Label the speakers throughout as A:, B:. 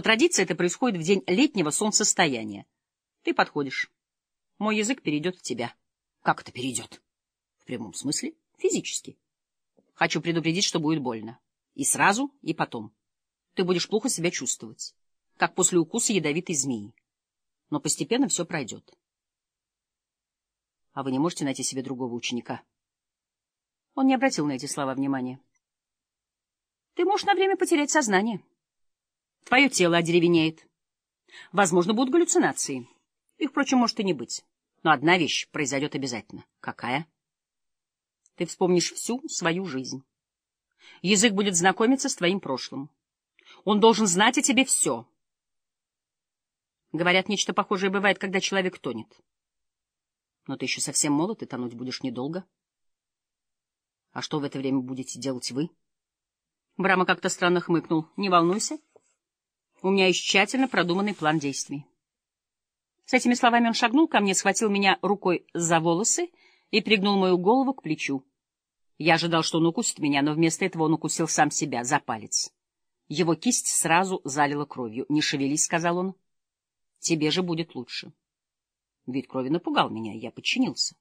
A: По традиции это происходит в день летнего солнцестояния. Ты подходишь. Мой язык перейдет в тебя. Как это перейдет? В прямом смысле? Физически. Хочу предупредить, что будет больно. И сразу, и потом. Ты будешь плохо себя чувствовать, как после укуса ядовитой змеи. Но постепенно все пройдет. А вы не можете найти себе другого ученика? Он не обратил на эти слова внимания. Ты можешь на время потерять сознание. Твое тело одеревенеет. Возможно, будут галлюцинации. Их, впрочем, может и не быть. Но одна вещь произойдет обязательно. Какая? Ты вспомнишь всю свою жизнь. Язык будет знакомиться с твоим прошлым. Он должен знать о тебе все. Говорят, нечто похожее бывает, когда человек тонет. Но ты еще совсем молод, и тонуть будешь недолго. А что в это время будете делать вы? Брама как-то странно хмыкнул. Не волнуйся. У меня есть тщательно продуманный план действий. С этими словами он шагнул ко мне, схватил меня рукой за волосы и пригнул мою голову к плечу. Я ожидал, что он укусит меня, но вместо этого он укусил сам себя за палец. Его кисть сразу залила кровью. — Не шевелись, — сказал он. — Тебе же будет лучше. Вид крови напугал меня, я подчинился.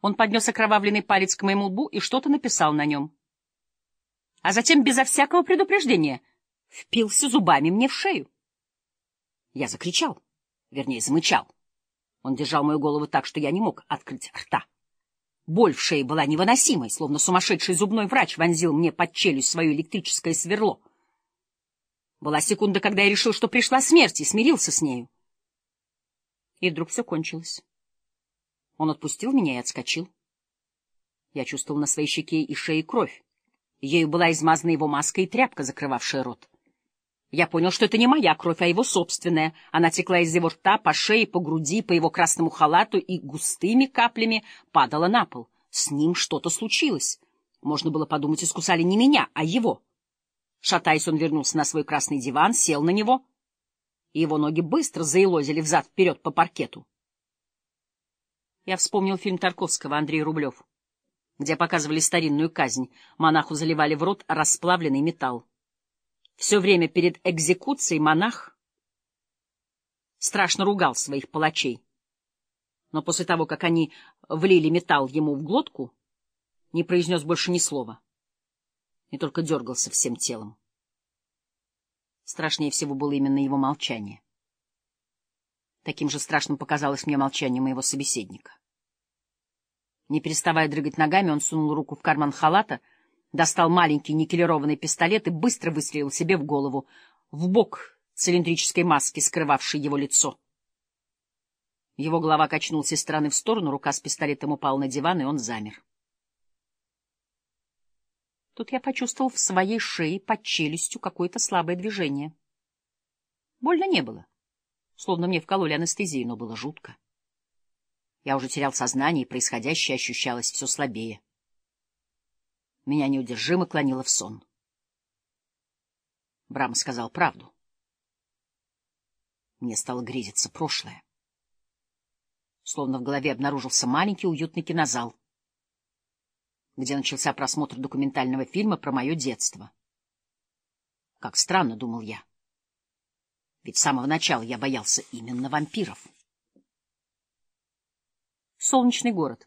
A: Он поднес окровавленный палец к моему лбу и что-то написал на нем. А затем, безо всякого предупреждения, впился зубами мне в шею. Я закричал, вернее, замычал. Он держал мою голову так, что я не мог открыть рта. Боль в шее была невыносимой, словно сумасшедший зубной врач вонзил мне под челюсть свое электрическое сверло. Была секунда, когда я решил, что пришла смерть, и смирился с нею. И вдруг все кончилось. Он отпустил меня и отскочил. Я чувствовал на своей щеке и шее кровь. Ею была измазана его маска и тряпка, закрывавшая рот. Я понял, что это не моя кровь, а его собственная. Она текла из его рта, по шее, по груди, по его красному халату и густыми каплями падала на пол. С ним что-то случилось. Можно было подумать, искусали не меня, а его. Шатаясь, он вернулся на свой красный диван, сел на него, его ноги быстро заелозили взад-вперед по паркету. Я вспомнил фильм Тарковского «Андрей Рублев», где показывали старинную казнь. Монаху заливали в рот расплавленный металл. Все время перед экзекуцией монах страшно ругал своих палачей. Но после того, как они влили металл ему в глотку, не произнес больше ни слова. И только дергался всем телом. Страшнее всего было именно его молчание. Таким же страшным показалось мне молчание моего собеседника. Не переставая дрыгать ногами, он сунул руку в карман халата — достал маленький никелированный пистолет и быстро выстрелил себе в голову, в бок цилиндрической маски, скрывавшей его лицо. Его голова качнулась из стороны в сторону, рука с пистолетом упала на диван, и он замер. Тут я почувствовал в своей шее под челюстью какое-то слабое движение. Больно не было, словно мне вкололи анестезию, но было жутко. Я уже терял сознание, и происходящее ощущалось все слабее. Меня неудержимо клонило в сон. Брам сказал правду. Мне стало грезиться прошлое. Словно в голове обнаружился маленький уютный кинозал, где начался просмотр документального фильма про мое детство. Как странно, — думал я. Ведь с самого начала я боялся именно вампиров. Солнечный город.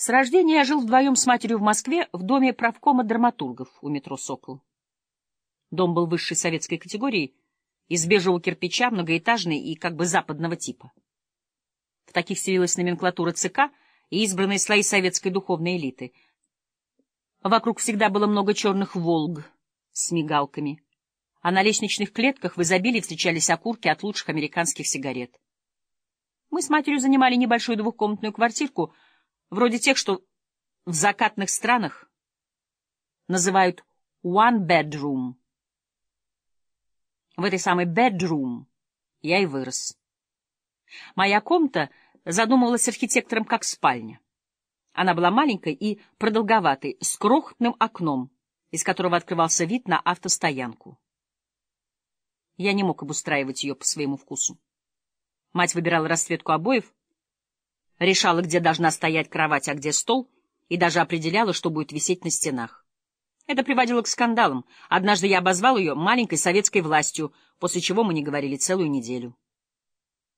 A: С рождения я жил вдвоем с матерью в Москве в доме правкома драматургов у метро «Сокол». Дом был высшей советской категории, из бежевого кирпича, многоэтажный и как бы западного типа. В таких селилась номенклатура ЦК и избранные слои советской духовной элиты. Вокруг всегда было много черных «Волг» с мигалками, а на лестничных клетках в изобилии встречались окурки от лучших американских сигарет. Мы с матерью занимали небольшую двухкомнатную квартирку — вроде тех, что в закатных странах называют one bedroom. В этой самой bedroom я и вырос. Моя комната задумывалась архитектором как спальня. Она была маленькой и продолговатой, с крохотным окном, из которого открывался вид на автостоянку. Я не мог обустраивать ее по своему вкусу. Мать выбирала расцветку обоев, решала, где должна стоять кровать, а где стол, и даже определяла, что будет висеть на стенах. Это приводило к скандалам. Однажды я обозвал ее маленькой советской властью, после чего мы не говорили целую неделю.